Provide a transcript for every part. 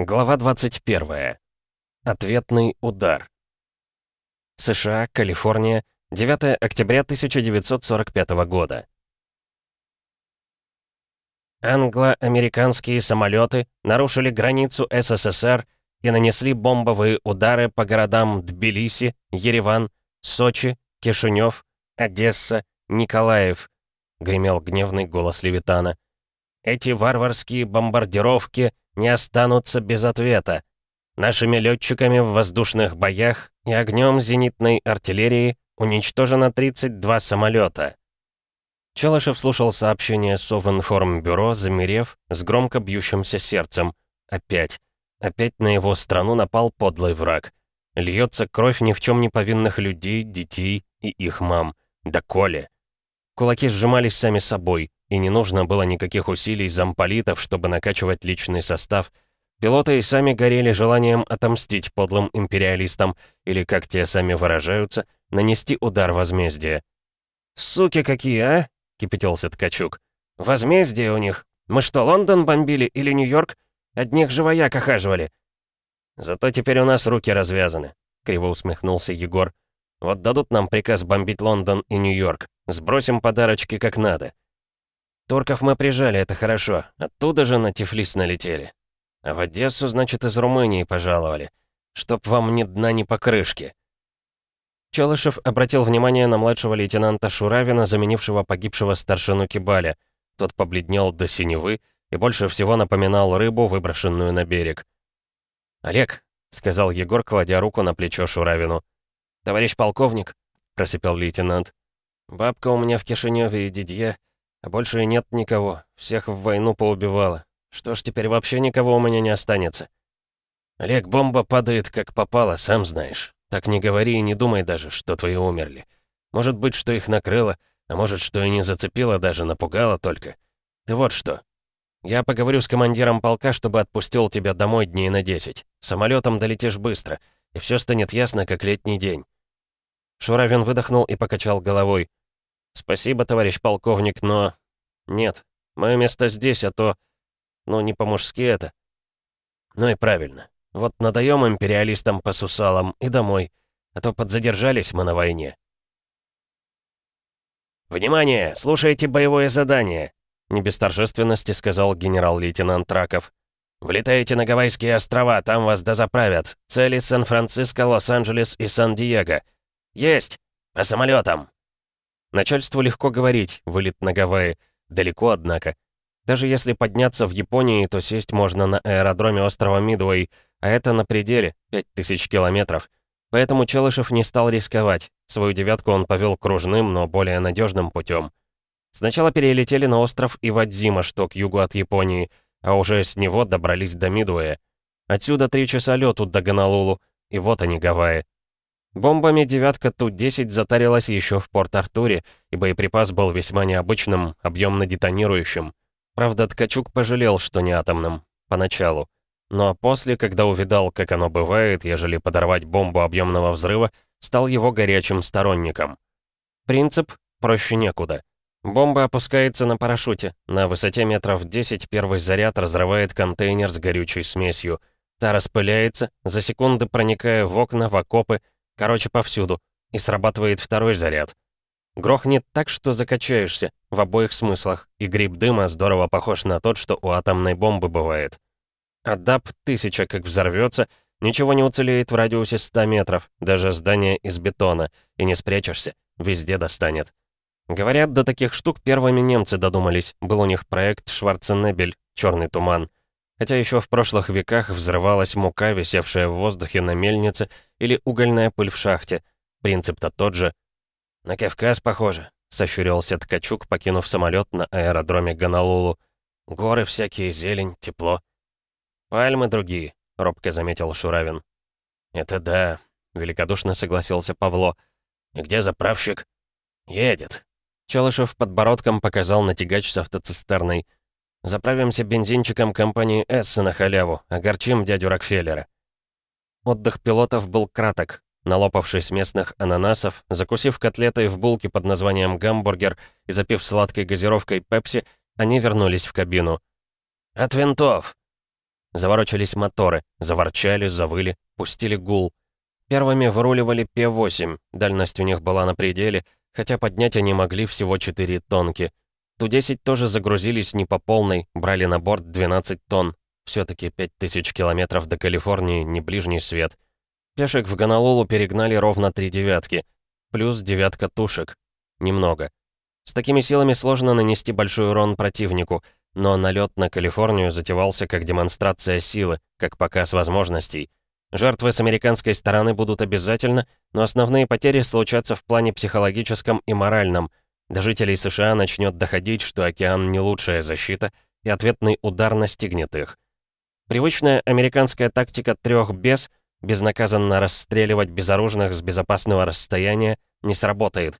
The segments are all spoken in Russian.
Глава 21. Ответный удар. США, Калифорния, 9 октября 1945 года. Англо-американские самолеты нарушили границу СССР и нанесли бомбовые удары по городам Тбилиси, Ереван, Сочи, Кишинев, Одесса, Николаев, гремел гневный голос Левитана. Эти варварские бомбардировки не останутся без ответа. Нашими летчиками в воздушных боях и огнем зенитной артиллерии уничтожено 32 самолета. Челышев слушал сообщение Совинформбюро, замерев, с громко бьющимся сердцем. Опять. Опять на его страну напал подлый враг. Льется кровь ни в чем не повинных людей, детей и их мам. Да коли. Кулаки сжимались сами собой, и не нужно было никаких усилий замполитов, чтобы накачивать личный состав. Пилоты и сами горели желанием отомстить подлым империалистам, или, как те сами выражаются, нанести удар возмездия. «Суки какие, а?» — кипятился Ткачук. «Возмездие у них. Мы что, Лондон бомбили или Нью-Йорк? Одних живояк охаживали». «Зато теперь у нас руки развязаны», — криво усмехнулся Егор. «Вот дадут нам приказ бомбить Лондон и Нью-Йорк. Сбросим подарочки как надо. Турков мы прижали, это хорошо. Оттуда же на Тифлис налетели. А в Одессу, значит, из Румынии пожаловали. Чтоб вам ни дна, ни покрышки. Челышев обратил внимание на младшего лейтенанта Шуравина, заменившего погибшего старшину Кибаля. Тот побледнел до синевы и больше всего напоминал рыбу, выброшенную на берег. «Олег», — сказал Егор, кладя руку на плечо Шуравину. «Товарищ полковник», — просипел лейтенант, Бабка у меня в Кишиневе и Дидье, а больше и нет никого. Всех в войну поубивала. Что ж, теперь вообще никого у меня не останется. Олег, бомба падает как попало, сам знаешь. Так не говори и не думай даже, что твои умерли. Может быть, что их накрыло, а может, что и не зацепило даже, напугало только. Ты вот что. Я поговорю с командиром полка, чтобы отпустил тебя домой дней на 10. Самолетом долетишь быстро, и все станет ясно, как летний день. Шуравин выдохнул и покачал головой. «Спасибо, товарищ полковник, но... Нет, мое место здесь, а то... Ну, не по-мужски это». «Ну и правильно. Вот надаем империалистам по сусалам и домой, а то подзадержались мы на войне». «Внимание! Слушайте боевое задание!» Не без торжественности сказал генерал-лейтенант Раков. «Влетаете на Гавайские острова, там вас дозаправят. Цели Сан-Франциско, Лос-Анджелес и Сан-Диего. Есть! По самолетам!» Начальству легко говорить, вылет на Гавайи. Далеко, однако. Даже если подняться в Японии, то сесть можно на аэродроме острова Мидуэй, а это на пределе, 5000 километров. Поэтому Челышев не стал рисковать. Свою девятку он повел кружным, но более надежным путем. Сначала перелетели на остров Ивадзима, что к югу от Японии, а уже с него добрались до Мидуэя. Отсюда три часа лету до Гонолулу, и вот они, Гавайи. Бомбами «девятка Ту-10» затарилась еще в Порт-Артуре, и боеприпас был весьма необычным, объемно детонирующим. Правда, Ткачук пожалел, что не атомным. Поначалу. Но после, когда увидал, как оно бывает, ежели подорвать бомбу объемного взрыва, стал его горячим сторонником. Принцип проще некуда. Бомба опускается на парашюте. На высоте метров 10 первый заряд разрывает контейнер с горючей смесью. Та распыляется, за секунды проникая в окна, в окопы, Короче, повсюду. И срабатывает второй заряд. Грохнет так, что закачаешься, в обоих смыслах, и гриб дыма здорово похож на тот, что у атомной бомбы бывает. А ДАП-1000 как взорвется, ничего не уцелеет в радиусе 100 метров, даже здание из бетона, и не спрячешься, везде достанет. Говорят, до таких штук первыми немцы додумались, был у них проект Шварценебель, «Черный туман». Хотя еще в прошлых веках взрывалась мука, висевшая в воздухе на мельнице, или угольная пыль в шахте. Принцип-то тот же. «На Кавказ похоже», — сощурился Ткачук, покинув самолет на аэродроме Гонолулу. «Горы всякие, зелень, тепло». «Пальмы другие», — робко заметил Шуравин. «Это да», — великодушно согласился Павло. «И где заправщик?» «Едет». Челышев подбородком показал на тягач с автоцистерной. Заправимся бензинчиком компании «С» на халяву, огорчим дядю Рокфеллера». Отдых пилотов был краток. Налопавшись местных ананасов, закусив котлетой в булке под названием «гамбургер» и запив сладкой газировкой «Пепси», они вернулись в кабину. «От винтов!» Заворочились моторы, заворчали, завыли, пустили гул. Первыми выруливали П-8, дальность у них была на пределе, хотя поднять они могли всего 4 тонки. Ту-10 тоже загрузились не по полной, брали на борт 12 тонн. Все таки 5000 километров до Калифорнии, не ближний свет. Пешек в Гонолулу перегнали ровно три девятки. Плюс девятка тушек. Немного. С такими силами сложно нанести большой урон противнику, но налет на Калифорнию затевался как демонстрация силы, как показ возможностей. Жертвы с американской стороны будут обязательно, но основные потери случатся в плане психологическом и моральном. До жителей США начнет доходить, что океан не лучшая защита, и ответный удар настигнет их. Привычная американская тактика трех без безнаказанно расстреливать безоружных с безопасного расстояния не сработает.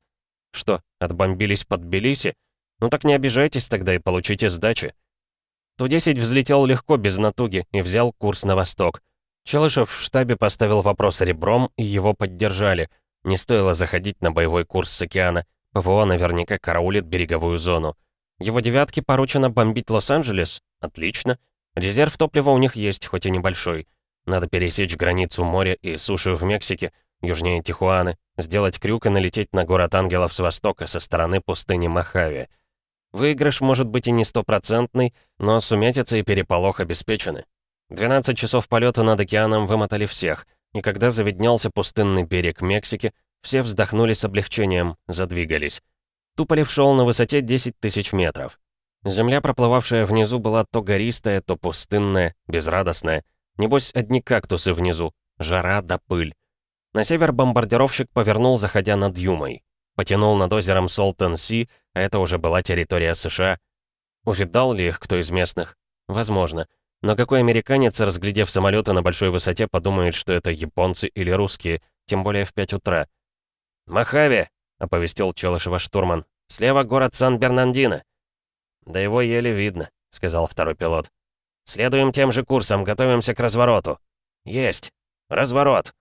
Что, отбомбились под Тбилиси? Ну так не обижайтесь тогда и получите сдачи. Ту-10 взлетел легко, без натуги, и взял курс на восток. Челышев в штабе поставил вопрос ребром, и его поддержали. Не стоило заходить на боевой курс с океана. ПВО наверняка караулит береговую зону. Его девятке поручено бомбить Лос-Анджелес? Отлично. Резерв топлива у них есть, хоть и небольшой. Надо пересечь границу моря и суши в Мексике, южнее Тихуаны, сделать крюк и налететь на город ангелов с востока, со стороны пустыни Мохаве. Выигрыш может быть и не стопроцентный, но сумятица и переполох обеспечены. 12 часов полета над океаном вымотали всех, и когда заведнялся пустынный берег Мексики, все вздохнули с облегчением, задвигались. Туполев шел на высоте 10 тысяч метров. Земля, проплывавшая внизу, была то гористая, то пустынная, безрадостная. Небось, одни кактусы внизу, жара да пыль. На север бомбардировщик повернул, заходя над Юмой. Потянул над озером Солтон-Си, а это уже была территория США. Увидал ли их кто из местных? Возможно. Но какой американец, разглядев самолеты на большой высоте, подумает, что это японцы или русские, тем более в 5 утра? «Махави!» — оповестил Челышева штурман. «Слева город Сан-Бернандино». «Да его еле видно», — сказал второй пилот. «Следуем тем же курсом, готовимся к развороту». «Есть! Разворот!»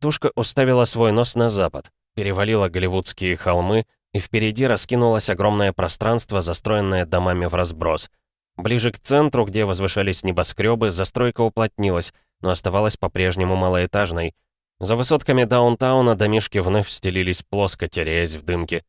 Тушка уставила свой нос на запад, перевалила голливудские холмы, и впереди раскинулось огромное пространство, застроенное домами в разброс — Ближе к центру, где возвышались небоскребы, застройка уплотнилась, но оставалась по-прежнему малоэтажной. За высотками даунтауна домишки вновь стелились плоско, теряясь в дымке.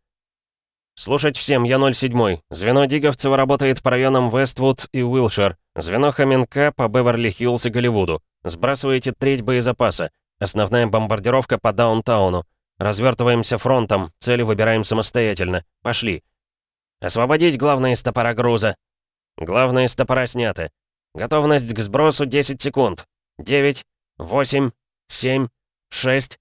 «Слушать всем, я 07. Звено Диговцева работает по районам Вествуд и Уилшир. Звено Хоменка по Беверли-Хиллз и Голливуду. Сбрасываете треть боезапаса. Основная бомбардировка по даунтауну. Развертываемся фронтом, цели выбираем самостоятельно. Пошли. Освободить главные стопора груза. Главные стопора сняты. Готовность к сбросу 10 секунд. 9, 8, 7, 6.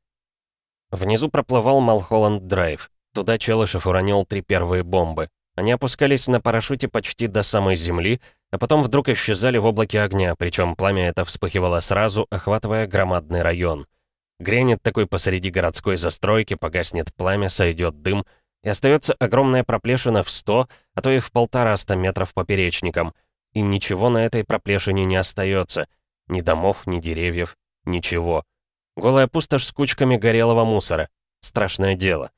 Внизу проплывал Малхолланд Драйв. Туда Челышев уронил три первые бомбы. Они опускались на парашюте почти до самой земли, а потом вдруг исчезали в облаке огня, причем пламя это вспыхивало сразу, охватывая громадный район. Грянет такой посреди городской застройки, погаснет пламя, сойдет дым — и остается огромная проплешина в 100, а то и в полтораста метров поперечником. И ничего на этой проплешине не остается. Ни домов, ни деревьев, ничего. Голая пустошь с кучками горелого мусора. Страшное дело.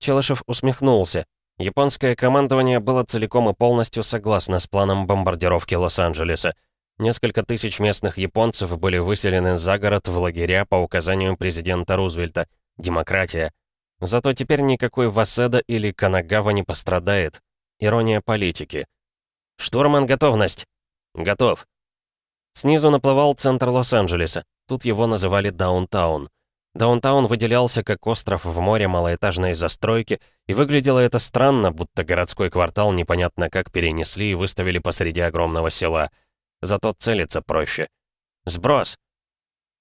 Челышев усмехнулся. Японское командование было целиком и полностью согласно с планом бомбардировки Лос-Анджелеса. Несколько тысяч местных японцев были выселены за город в лагеря по указанию президента Рузвельта. Демократия. Зато теперь никакой Васеда или Канагава не пострадает. Ирония политики. «Штурман, готовность!» «Готов!» Снизу наплывал центр Лос-Анджелеса. Тут его называли Даунтаун. Даунтаун выделялся как остров в море малоэтажной застройки, и выглядело это странно, будто городской квартал непонятно как перенесли и выставили посреди огромного села. Зато целиться проще. «Сброс!»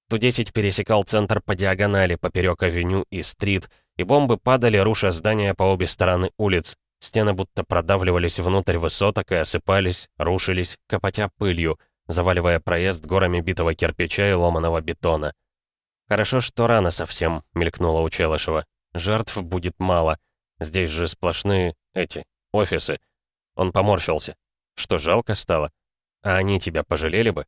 Ту-10 пересекал центр по диагонали, поперек авеню и стрит, и бомбы падали, руша здания по обе стороны улиц. Стены будто продавливались внутрь высоток и осыпались, рушились, копотя пылью, заваливая проезд горами битого кирпича и ломаного бетона. «Хорошо, что рано совсем», — мелькнула у Челышева. «Жертв будет мало. Здесь же сплошные, эти, офисы». Он поморщился. «Что, жалко стало? А они тебя пожалели бы?»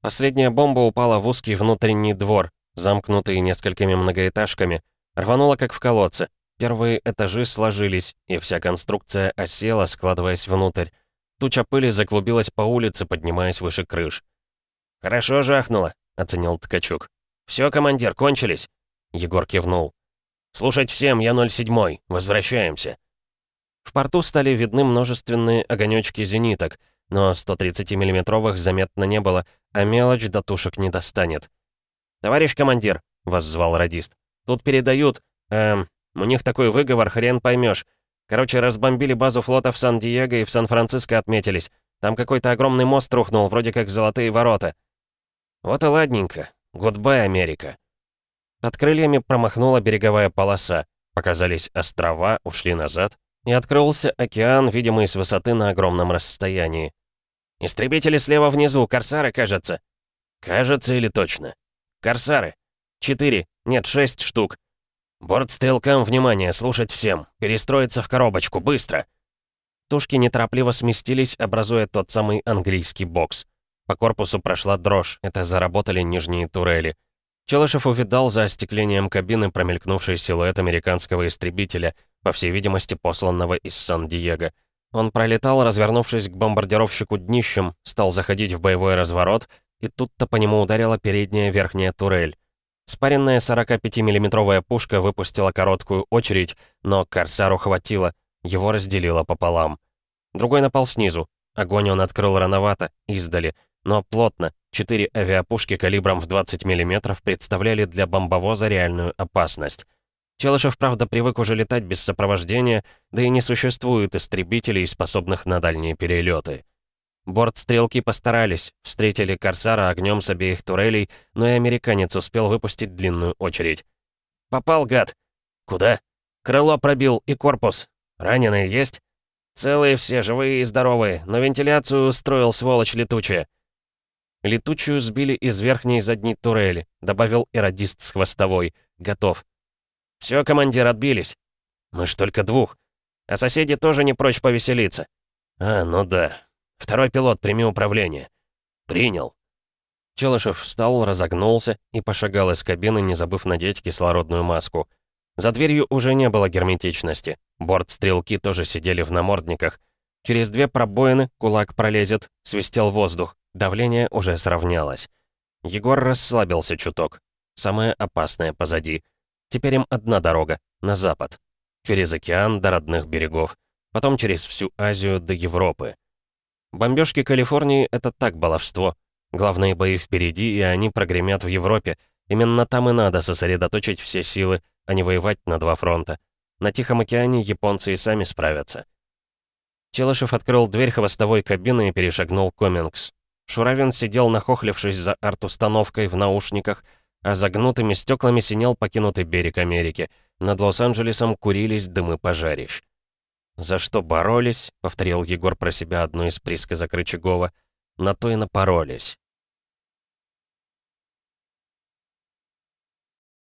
Последняя бомба упала в узкий внутренний двор, замкнутый несколькими многоэтажками — Рвануло как в колодце. Первые этажи сложились, и вся конструкция осела, складываясь внутрь. Туча пыли заклубилась по улице, поднимаясь выше крыш. «Хорошо жахнуло», — оценил Ткачук. «Все, командир, кончились?» Егор кивнул. «Слушать всем, я 07, возвращаемся». В порту стали видны множественные огонечки зениток, но 130-миллиметровых заметно не было, а мелочь до тушек не достанет. «Товарищ командир», — воззвал радист, — «тут передают, эм, у них такой выговор, хрен поймешь. Короче, разбомбили базу флота в Сан-Диего и в Сан-Франциско отметились. Там какой-то огромный мост рухнул, вроде как золотые ворота». «Вот и ладненько. Goodbye, Америка». Под крыльями промахнула береговая полоса. Показались острова, ушли назад, и открылся океан, видимый с высоты на огромном расстоянии. «Истребители слева внизу, корсары, кажется». «Кажется или точно?» «Корсары. Четыре, нет, шесть штук. Бортстрелкам, внимание, слушать всем. Перестроиться в коробочку, быстро!» Тушки неторопливо сместились, образуя тот самый английский бокс. По корпусу прошла дрожь, это заработали нижние турели. Челышев увидал за остеклением кабины промелькнувший силуэт американского истребителя, по всей видимости, посланного из Сан-Диего. Он пролетал, развернувшись к бомбардировщику днищем, стал заходить в боевой разворот, и тут-то по нему ударила передняя верхняя турель. Спаренная 45 миллиметровая пушка выпустила короткую очередь, но «Корсару» хватило, его разделило пополам. Другой напал снизу. Огонь он открыл рановато, издали, но плотно. Четыре авиапушки калибром в 20 мм представляли для бомбовоза реальную опасность. Челышев, правда, привык уже летать без сопровождения, да и не существует истребителей, способных на дальние перелеты. Бортстрелки постарались, встретили «Корсара» огнем с обеих турелей, но и американец успел выпустить длинную очередь. «Попал, гад!» «Куда?» «Крыло пробил и корпус. Раненые есть?» «Целые все, живые и здоровые, но вентиляцию устроил сволочь летучая». Летучую сбили из верхней задней турели, добавил и радист с хвостовой. Готов. «Все, командир, отбились». «Мы ж только двух. А соседи тоже не прочь повеселиться». «А, ну да. Второй пилот, прими управление». «Принял». Челышев встал, разогнулся и пошагал из кабины, не забыв надеть кислородную маску. За дверью уже не было герметичности. Борт-стрелки тоже сидели в намордниках. Через две пробоины кулак пролезет, свистел воздух. Давление уже сравнялось. Егор расслабился чуток. Самое опасное позади. Теперь им одна дорога, на запад. Через океан до родных берегов. Потом через всю Азию до Европы. Бомбежки Калифорнии — это так баловство. Главные бои впереди, и они прогремят в Европе. Именно там и надо сосредоточить все силы, а не воевать на два фронта. На Тихом океане японцы и сами справятся. Челышев открыл дверь хвостовой кабины и перешагнул Комингс. Шуравин сидел, нахохлившись за арт-установкой в наушниках, а за гнутыми стеклами синел покинутый берег Америки. Над Лос-Анджелесом курились дымы пожарищ. «За что боролись?» — повторил Егор про себя одну из присказок Рычагова. «На то и напоролись».